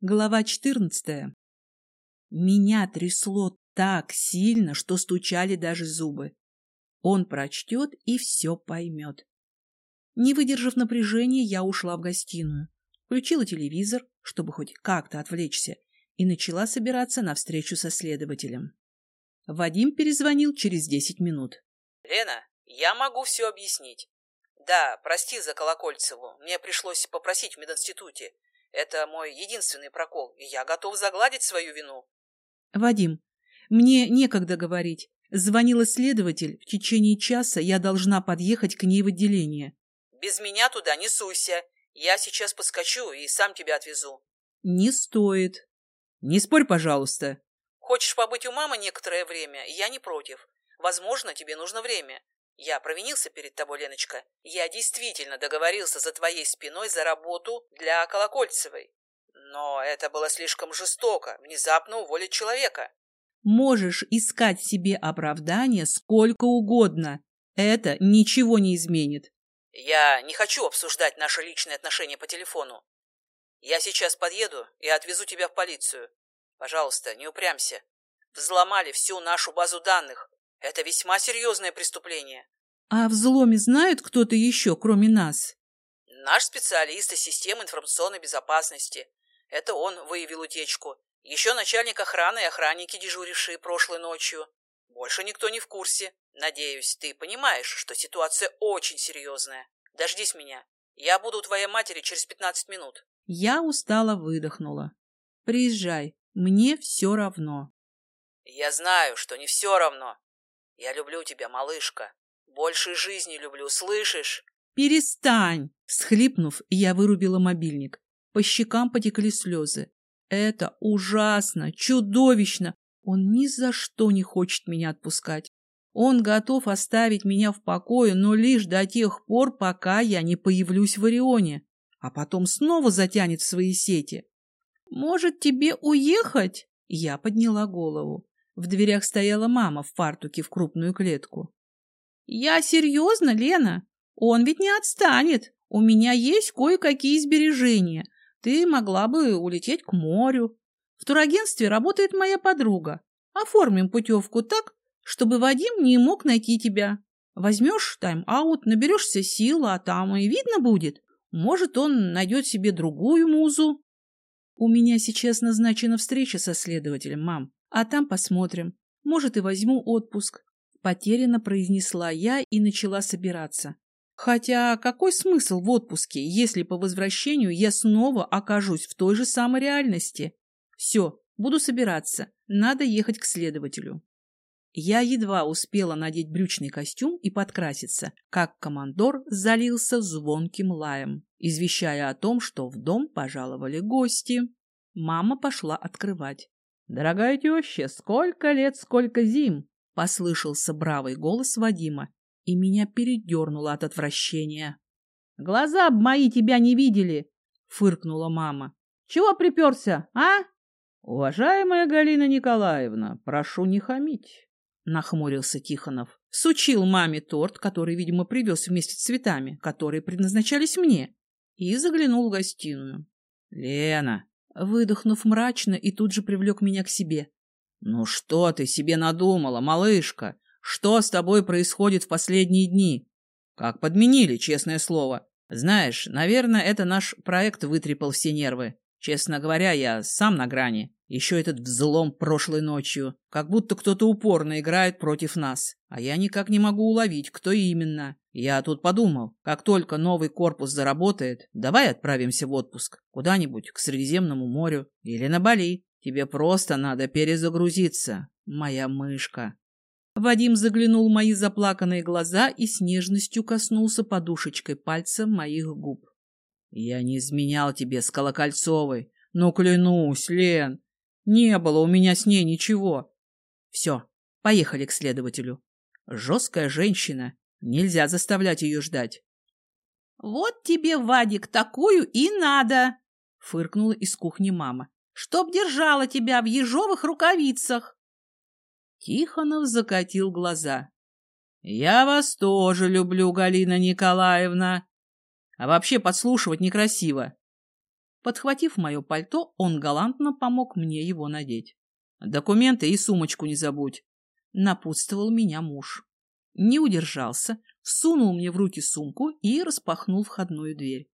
Глава 14. Меня трясло так сильно, что стучали даже зубы. Он прочтет и все поймет. Не выдержав напряжения, я ушла в гостиную, включила телевизор, чтобы хоть как-то отвлечься, и начала собираться на встречу со следователем. Вадим перезвонил через десять минут. — Лена, я могу все объяснить. Да, прости за Колокольцеву, мне пришлось попросить в мединституте. Это мой единственный прокол, и я готов загладить свою вину. Вадим, мне некогда говорить. Звонила следователь. В течение часа я должна подъехать к ней в отделение. Без меня туда не суйся. Я сейчас подскочу и сам тебя отвезу. Не стоит. Не спорь, пожалуйста. Хочешь побыть у мамы некоторое время? Я не против. Возможно, тебе нужно время. Я провинился перед тобой, Леночка. Я действительно договорился за твоей спиной за работу для Колокольцевой. Но это было слишком жестоко, внезапно уволить человека. Можешь искать себе оправдание сколько угодно. Это ничего не изменит. Я не хочу обсуждать наши личные отношения по телефону. Я сейчас подъеду и отвезу тебя в полицию. Пожалуйста, не упрямься. Взломали всю нашу базу данных. Это весьма серьезное преступление. А о взломе знают кто-то еще, кроме нас? Наш специалист из системы информационной безопасности. Это он выявил утечку. Еще начальник охраны и охранники, дежурившие прошлой ночью. Больше никто не в курсе. Надеюсь, ты понимаешь, что ситуация очень серьезная. Дождись меня. Я буду у твоей матери через пятнадцать минут. Я устало выдохнула. Приезжай. Мне все равно. Я знаю, что не все равно. Я люблю тебя, малышка. Больше жизни люблю, слышишь? Перестань! Схлипнув, я вырубила мобильник. По щекам потекли слезы. Это ужасно, чудовищно. Он ни за что не хочет меня отпускать. Он готов оставить меня в покое, но лишь до тех пор, пока я не появлюсь в Орионе, а потом снова затянет в свои сети. «Может, тебе уехать?» Я подняла голову. В дверях стояла мама в фартуке в крупную клетку. «Я серьезно, Лена? Он ведь не отстанет. У меня есть кое-какие сбережения. Ты могла бы улететь к морю. В турагентстве работает моя подруга. Оформим путевку так, чтобы Вадим не мог найти тебя. Возьмешь тайм-аут, наберешься сил, а там и видно будет. Может, он найдет себе другую музу. У меня сейчас назначена встреча со следователем, мам. А там посмотрим. Может, и возьму отпуск. Потерянно произнесла я и начала собираться. Хотя какой смысл в отпуске, если по возвращению я снова окажусь в той же самой реальности? Все, буду собираться. Надо ехать к следователю. Я едва успела надеть брючный костюм и подкраситься, как командор залился звонким лаем, извещая о том, что в дом пожаловали гости. Мама пошла открывать. «Дорогая теща, сколько лет, сколько зим!» — послышался бравый голос Вадима, и меня передернуло от отвращения. «Глаза б мои тебя не видели!» — фыркнула мама. «Чего приперся, а?» «Уважаемая Галина Николаевна, прошу не хамить!» — нахмурился Тихонов. Сучил маме торт, который, видимо, привез вместе с цветами, которые предназначались мне, и заглянул в гостиную. «Лена, выдохнув мрачно и тут же привлек меня к себе. «Ну что ты себе надумала, малышка? Что с тобой происходит в последние дни? Как подменили, честное слово. Знаешь, наверное, это наш проект вытрепал все нервы. Честно говоря, я сам на грани. Еще этот взлом прошлой ночью. Как будто кто-то упорно играет против нас. А я никак не могу уловить, кто именно. Я тут подумал, как только новый корпус заработает, давай отправимся в отпуск. Куда-нибудь к Средиземному морю или на Бали. Тебе просто надо перезагрузиться, моя мышка. Вадим заглянул в мои заплаканные глаза и с нежностью коснулся подушечкой пальца моих губ. Я не изменял тебе с Колокольцовой. Ну, клянусь, Лен, не было у меня с ней ничего. Все, поехали к следователю. Жесткая женщина. Нельзя заставлять ее ждать. — Вот тебе, Вадик, такую и надо! — фыркнула из кухни мама. — Чтоб держала тебя в ежовых рукавицах! Тихонов закатил глаза. — Я вас тоже люблю, Галина Николаевна. А вообще подслушивать некрасиво. Подхватив мое пальто, он галантно помог мне его надеть. «Документы и сумочку не забудь», — напутствовал меня муж. Не удержался, сунул мне в руки сумку и распахнул входную дверь.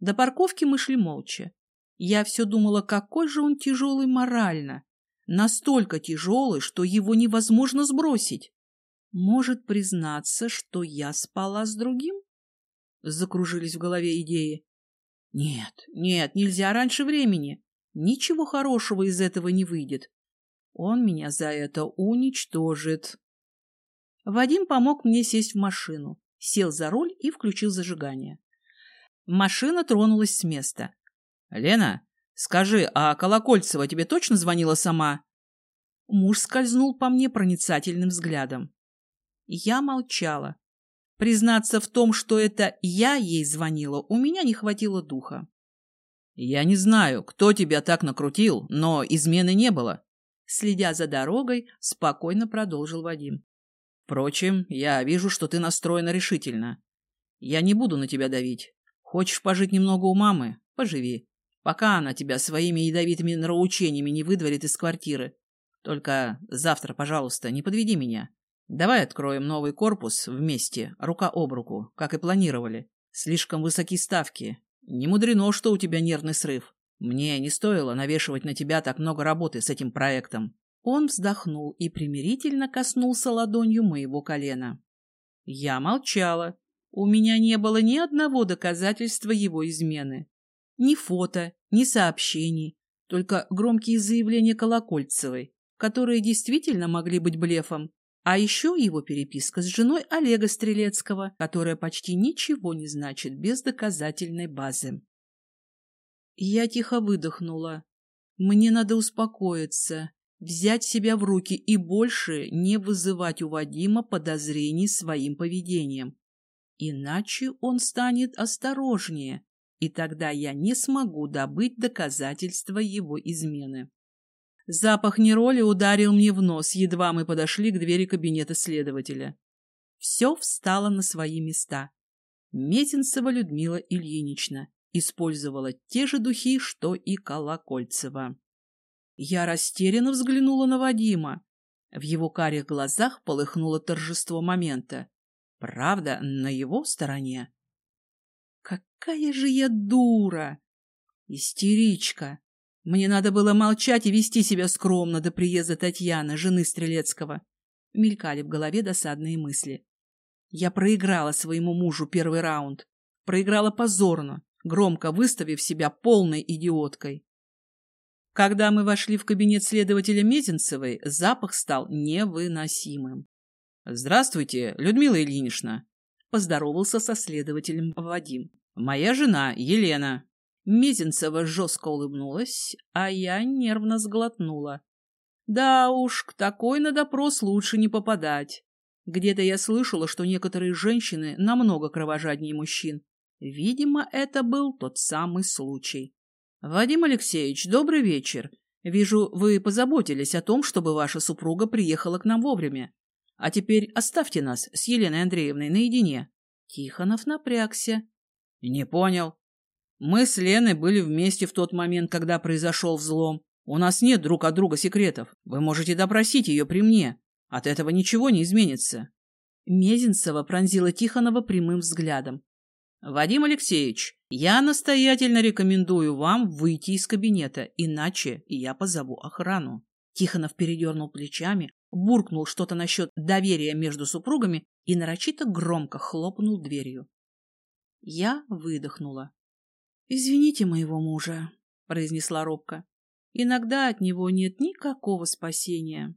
До парковки мы шли молча. Я все думала, какой же он тяжелый морально. Настолько тяжелый, что его невозможно сбросить. Может признаться, что я спала с другим? Закружились в голове идеи. Нет, нет, нельзя раньше времени. Ничего хорошего из этого не выйдет. Он меня за это уничтожит. Вадим помог мне сесть в машину, сел за руль и включил зажигание. Машина тронулась с места. — Лена, скажи, а Колокольцева тебе точно звонила сама? Муж скользнул по мне проницательным взглядом. Я молчала. Признаться в том, что это я ей звонила, у меня не хватило духа. «Я не знаю, кто тебя так накрутил, но измены не было», следя за дорогой, спокойно продолжил Вадим. «Впрочем, я вижу, что ты настроена решительно. Я не буду на тебя давить. Хочешь пожить немного у мамы? Поживи. Пока она тебя своими ядовитыми нравоучениями не выдворит из квартиры. Только завтра, пожалуйста, не подведи меня. Давай откроем новый корпус вместе, рука об руку, как и планировали. Слишком высоки ставки. Не мудрено, что у тебя нервный срыв. Мне не стоило навешивать на тебя так много работы с этим проектом. Он вздохнул и примирительно коснулся ладонью моего колена. Я молчала. У меня не было ни одного доказательства его измены. Ни фото, ни сообщений, только громкие заявления Колокольцевой, которые действительно могли быть блефом, а еще его переписка с женой Олега Стрелецкого, которая почти ничего не значит без доказательной базы. Я тихо выдохнула. Мне надо успокоиться, взять себя в руки и больше не вызывать у Вадима подозрений своим поведением. Иначе он станет осторожнее, и тогда я не смогу добыть доказательства его измены. Запах нероли ударил мне в нос, едва мы подошли к двери кабинета следователя. Все встало на свои места. Мезенцева Людмила Ильинична использовала те же духи, что и Колокольцева. Я растерянно взглянула на Вадима. В его карих глазах полыхнуло торжество момента. Правда, на его стороне. Какая же я дура! Истеричка! Мне надо было молчать и вести себя скромно до приезда Татьяны, жены Стрелецкого. Мелькали в голове досадные мысли. Я проиграла своему мужу первый раунд. Проиграла позорно, громко выставив себя полной идиоткой. Когда мы вошли в кабинет следователя Мезенцевой, запах стал невыносимым. «Здравствуйте, Людмила Ильинична!» — поздоровался со следователем Вадим. «Моя жена Елена. Мезенцева жестко улыбнулась, а я нервно сглотнула. Да уж, к такой на допрос лучше не попадать. Где-то я слышала, что некоторые женщины намного кровожаднее мужчин. Видимо, это был тот самый случай. Вадим Алексеевич, добрый вечер. Вижу, вы позаботились о том, чтобы ваша супруга приехала к нам вовремя. А теперь оставьте нас с Еленой Андреевной наедине. Тихонов напрягся. Не понял. Мы с Леной были вместе в тот момент, когда произошел взлом. У нас нет друг от друга секретов. Вы можете допросить ее при мне. От этого ничего не изменится. Мезенцева пронзила Тихонова прямым взглядом. «Вадим Алексеевич, я настоятельно рекомендую вам выйти из кабинета, иначе я позову охрану». Тихонов передернул плечами, буркнул что-то насчет доверия между супругами и нарочито громко хлопнул дверью. Я выдохнула. «Извините моего мужа», — произнесла робко. «Иногда от него нет никакого спасения».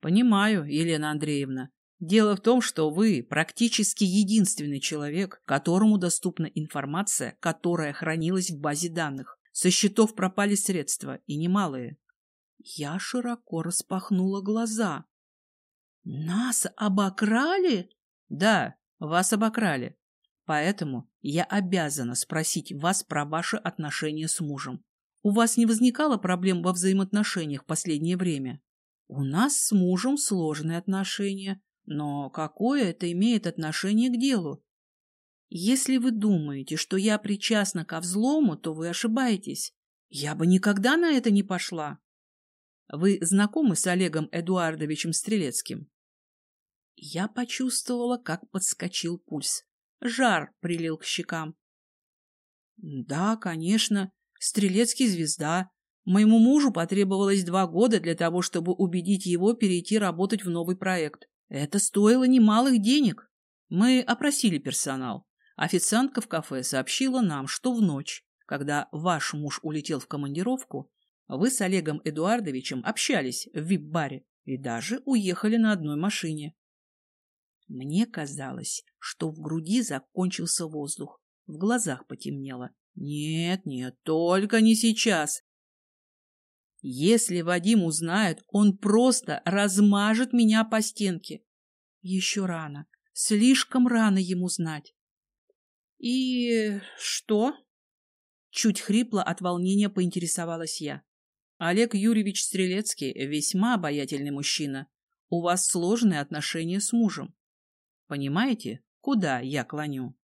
«Понимаю, Елена Андреевна. Дело в том, что вы практически единственный человек, которому доступна информация, которая хранилась в базе данных. Со счетов пропали средства, и немалые». Я широко распахнула глаза. «Нас обокрали?» «Да, вас обокрали. Поэтому я обязана спросить вас про ваши отношения с мужем. У вас не возникало проблем во взаимоотношениях в последнее время? У нас с мужем сложные отношения, но какое это имеет отношение к делу? Если вы думаете, что я причастна ко взлому, то вы ошибаетесь. Я бы никогда на это не пошла. Вы знакомы с Олегом Эдуардовичем Стрелецким? Я почувствовала, как подскочил пульс. Жар прилил к щекам. Да, конечно, Стрелецкий звезда. Моему мужу потребовалось два года для того, чтобы убедить его перейти работать в новый проект. Это стоило немалых денег. Мы опросили персонал. Официантка в кафе сообщила нам, что в ночь, когда ваш муж улетел в командировку, вы с Олегом Эдуардовичем общались в вип-баре и даже уехали на одной машине. Мне казалось, что в груди закончился воздух, в глазах потемнело. Нет, нет, только не сейчас. Если Вадим узнает, он просто размажет меня по стенке. Еще рано, слишком рано ему знать. И что? Чуть хрипло от волнения поинтересовалась я. Олег Юрьевич Стрелецкий весьма обаятельный мужчина. У вас сложные отношения с мужем. Понимаете, куда я клоню?